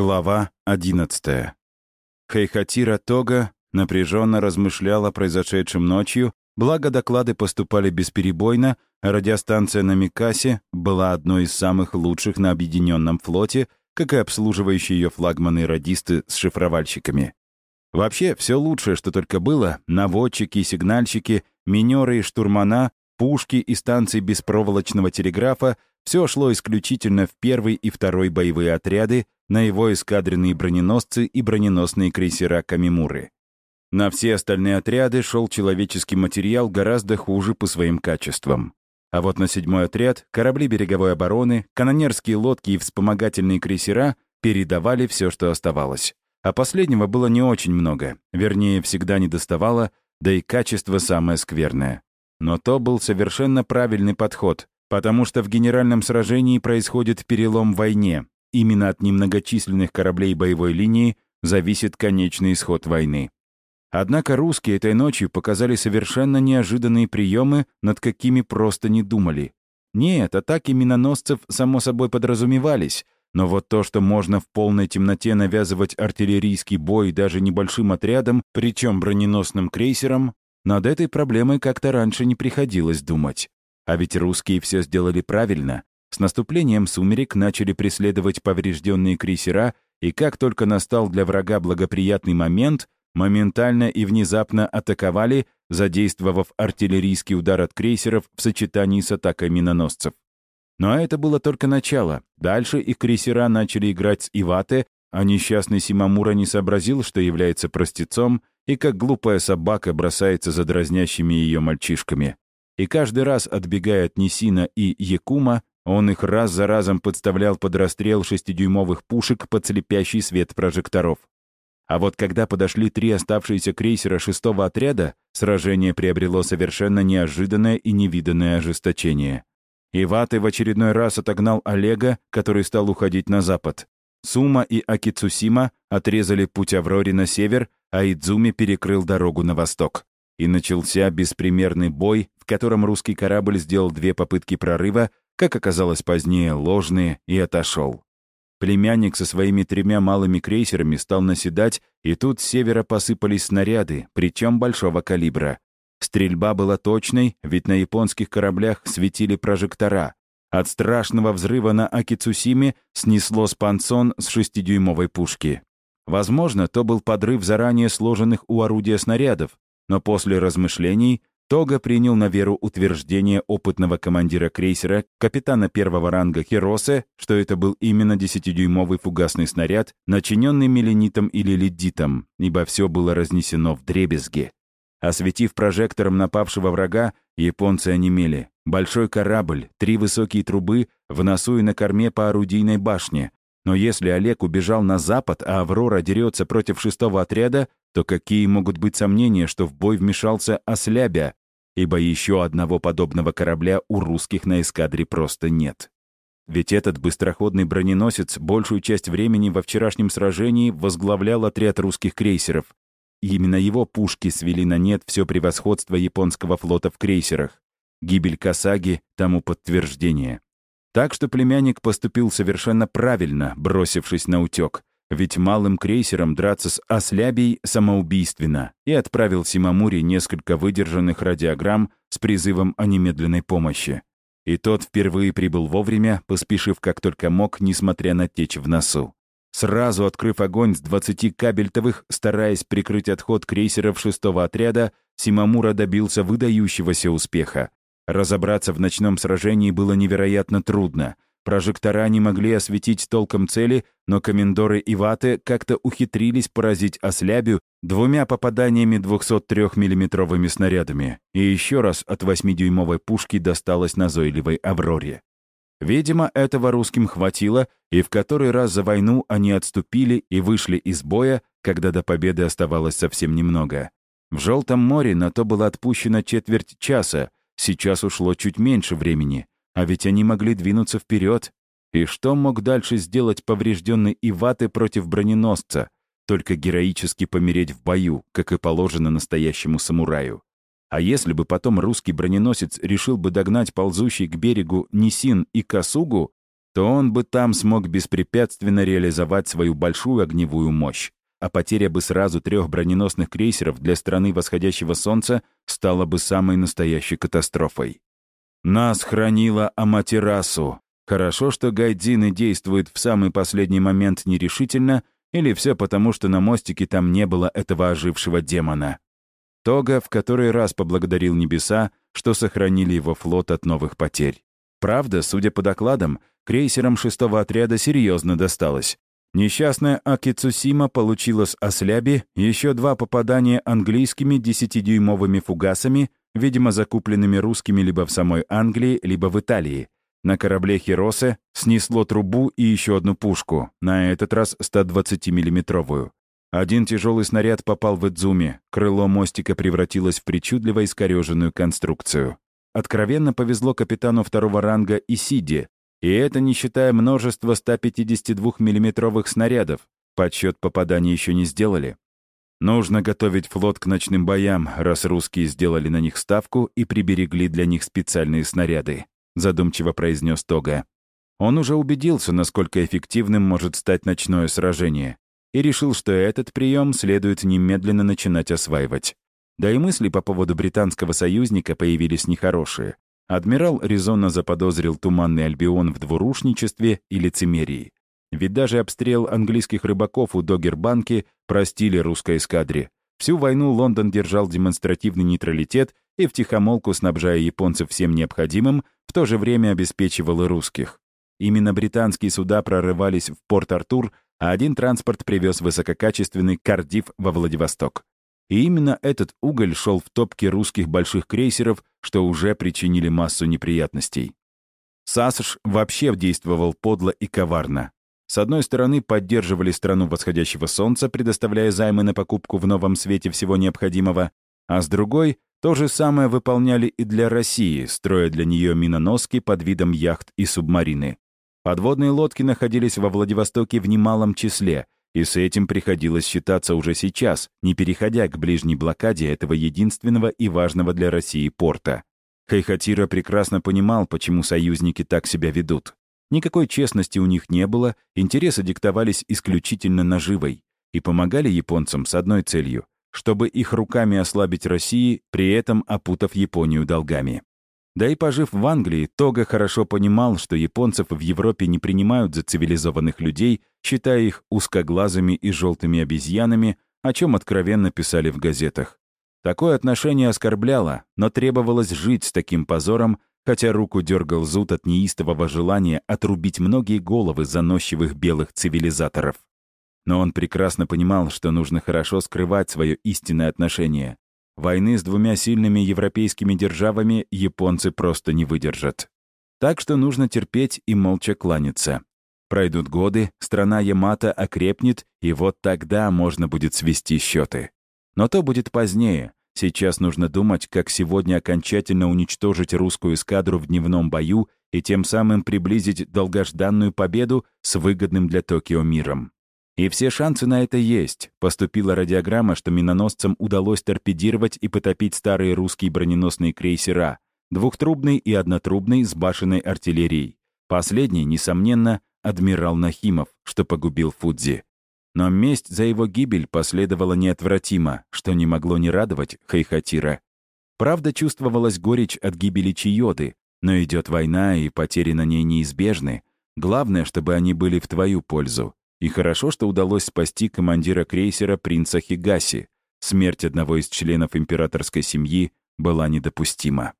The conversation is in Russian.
Глава 11. Хейхатира Тога напряженно размышляла о произошедшем ночью, благо доклады поступали бесперебойно, а радиостанция на Микасе была одной из самых лучших на Объединенном флоте, как и обслуживающие ее флагманы радисты с шифровальщиками. Вообще, все лучшее, что только было, наводчики, сигнальщики, минеры и штурмана, пушки и станции беспроволочного телеграфа все шло исключительно в первый и второй боевые отряды, на его эскадренные броненосцы и броненосные крейсера Камимуры. На все остальные отряды шел человеческий материал гораздо хуже по своим качествам. А вот на седьмой отряд корабли береговой обороны, канонерские лодки и вспомогательные крейсера передавали все, что оставалось. А последнего было не очень много, вернее, всегда не доставало, да и качество самое скверное. Но то был совершенно правильный подход, потому что в генеральном сражении происходит перелом в войне. Именно от немногочисленных кораблей боевой линии зависит конечный исход войны. Однако русские этой ночью показали совершенно неожиданные приемы, над какими просто не думали. Нет, атаки миноносцев, само собой, подразумевались, но вот то, что можно в полной темноте навязывать артиллерийский бой даже небольшим отрядом, причем броненосным крейсером, над этой проблемой как-то раньше не приходилось думать. А ведь русские все сделали правильно. С наступлением сумерек начали преследовать поврежденные крейсера, и как только настал для врага благоприятный момент, моментально и внезапно атаковали, задействовав артиллерийский удар от крейсеров в сочетании с атакой миноносцев. Но это было только начало. Дальше их крейсера начали играть с Ивате, а несчастный Симамура не сообразил, что является простецом, и как глупая собака бросается за дразнящими ее мальчишками и каждый раз, отбегая от Нисина и Якума, он их раз за разом подставлял под расстрел шестидюймовых пушек под слепящий свет прожекторов. А вот когда подошли три оставшиеся крейсера шестого отряда, сражение приобрело совершенно неожиданное и невиданное ожесточение. Иваты в очередной раз отогнал Олега, который стал уходить на запад. Сума и Акицусима отрезали путь Авроре на север, а Идзуми перекрыл дорогу на восток. И начался беспримерный бой, в котором русский корабль сделал две попытки прорыва, как оказалось позднее, ложные, и отошел. Племянник со своими тремя малыми крейсерами стал наседать, и тут с севера посыпались снаряды, причем большого калибра. Стрельба была точной, ведь на японских кораблях светили прожектора. От страшного взрыва на Акицусиме снесло спансон с шестидюймовой пушки. Возможно, то был подрыв заранее сложенных у орудия снарядов, но после размышлений Тога принял на веру утверждение опытного командира крейсера, капитана первого ранга Хиросе, что это был именно 10-дюймовый фугасный снаряд, начиненный меленитом или ледитом, ибо все было разнесено в дребезги. Осветив прожектором напавшего врага, японцы онемели. Большой корабль, три высокие трубы, в носу и на корме по орудийной башне. Но если Олег убежал на запад, а Аврора дерется против шестого отряда, то какие могут быть сомнения, что в бой вмешался Ослябя, ибо еще одного подобного корабля у русских на эскадре просто нет. Ведь этот быстроходный броненосец большую часть времени во вчерашнем сражении возглавлял отряд русских крейсеров. Именно его пушки свели на нет все превосходство японского флота в крейсерах. Гибель Касаги тому подтверждение. Так что племянник поступил совершенно правильно, бросившись на утек. Ведь малым крейсером драться с Ослябей самоубийственно, и отправил Симамури несколько выдержанных радиограмм с призывом о немедленной помощи. И тот впервые прибыл вовремя, поспешив как только мог, несмотря на течь в носу. Сразу открыв огонь с 20 кабельтовых, стараясь прикрыть отход крейсеров шестого отряда, Симамура добился выдающегося успеха. Разобраться в ночном сражении было невероятно трудно — Прожектора не могли осветить толком цели, но комендоры Иваты как-то ухитрились поразить ослябю двумя попаданиями 203 миллиметровыми снарядами, и еще раз от 8-дюймовой пушки досталось назойливой «Авроре». Видимо, этого русским хватило, и в который раз за войну они отступили и вышли из боя, когда до победы оставалось совсем немного. В Желтом море на то было отпущено четверть часа, сейчас ушло чуть меньше времени. А ведь они могли двинуться вперед. И что мог дальше сделать поврежденный Иваты против броненосца? Только героически помереть в бою, как и положено настоящему самураю. А если бы потом русский броненосец решил бы догнать ползущий к берегу Нисин и Касугу, то он бы там смог беспрепятственно реализовать свою большую огневую мощь, а потеря бы сразу трех броненосных крейсеров для страны восходящего солнца стала бы самой настоящей катастрофой. Нас хранила Аматерасу. Хорошо, что гайдзины действуют в самый последний момент нерешительно, или все потому, что на мостике там не было этого ожившего демона. Тога в который раз поблагодарил небеса, что сохранили его флот от новых потерь. Правда, судя по докладам, крейсерам шестого отряда серьезно досталось. Несчастная Акицусима получила с Осляби еще два попадания английскими десятидюймовыми фугасами, видимо, закупленными русскими либо в самой Англии, либо в Италии. На корабле Хиросе снесло трубу и еще одну пушку, на этот раз 120-миллиметровую. Один тяжелый снаряд попал в Идзуми, крыло мостика превратилось в причудливо искореженную конструкцию. Откровенно повезло капитану второго ранга Исиди, и это не считая множества 152 миллиметровых снарядов. Подсчет попаданий еще не сделали. Нужно готовить флот к ночным боям, раз русские сделали на них ставку и приберегли для них специальные снаряды, задумчиво произнес Тога. Он уже убедился, насколько эффективным может стать ночное сражение, и решил, что этот прием следует немедленно начинать осваивать. Да и мысли по поводу британского союзника появились нехорошие. Адмирал резонно заподозрил Туманный Альбион в двурушничестве и лицемерии. Ведь даже обстрел английских рыбаков у Догербанки простили русской эскадре. Всю войну Лондон держал демонстративный нейтралитет и втихомолку, снабжая японцев всем необходимым, в то же время обеспечивал и русских. Именно британские суда прорывались в Порт-Артур, а один транспорт привез высококачественный кардив во Владивосток. И именно этот уголь шел в топке русских больших крейсеров, что уже причинили массу неприятностей. САСШ вообще действовал подло и коварно. С одной стороны, поддерживали страну восходящего солнца, предоставляя займы на покупку в новом свете всего необходимого, а с другой — то же самое выполняли и для России, строя для нее миноноски под видом яхт и субмарины. Подводные лодки находились во Владивостоке в немалом числе — и с этим приходилось считаться уже сейчас, не переходя к ближней блокаде этого единственного и важного для России порта. Хайхатира прекрасно понимал, почему союзники так себя ведут. Никакой честности у них не было, интересы диктовались исключительно наживой и помогали японцам с одной целью — чтобы их руками ослабить России, при этом опутав Японию долгами. Да и пожив в Англии, Тога хорошо понимал, что японцев в Европе не принимают за цивилизованных людей, считая их узкоглазыми и желтыми обезьянами, о чем откровенно писали в газетах. Такое отношение оскорбляло, но требовалось жить с таким позором, хотя руку дергал зуд от неистового желания отрубить многие головы заносчивых белых цивилизаторов. Но он прекрасно понимал, что нужно хорошо скрывать свое истинное отношение, Войны с двумя сильными европейскими державами японцы просто не выдержат. Так что нужно терпеть и молча кланяться. Пройдут годы, страна Ямато окрепнет, и вот тогда можно будет свести счеты. Но то будет позднее. Сейчас нужно думать, как сегодня окончательно уничтожить русскую эскадру в дневном бою и тем самым приблизить долгожданную победу с выгодным для Токио миром. И все шансы на это есть. Поступила радиограмма, что миноносцам удалось торпедировать и потопить старые русские броненосные крейсера, двухтрубный и однотрубный с башенной артиллерией. Последний, несомненно, адмирал Нахимов, что погубил Фудзи. Но месть за его гибель последовала неотвратимо, что не могло не радовать Хайхатира. Правда, чувствовалась горечь от гибели Чиоды, но идет война, и потери на ней неизбежны. Главное, чтобы они были в твою пользу. И хорошо, что удалось спасти командира крейсера принца Хигаси. Смерть одного из членов императорской семьи была недопустима.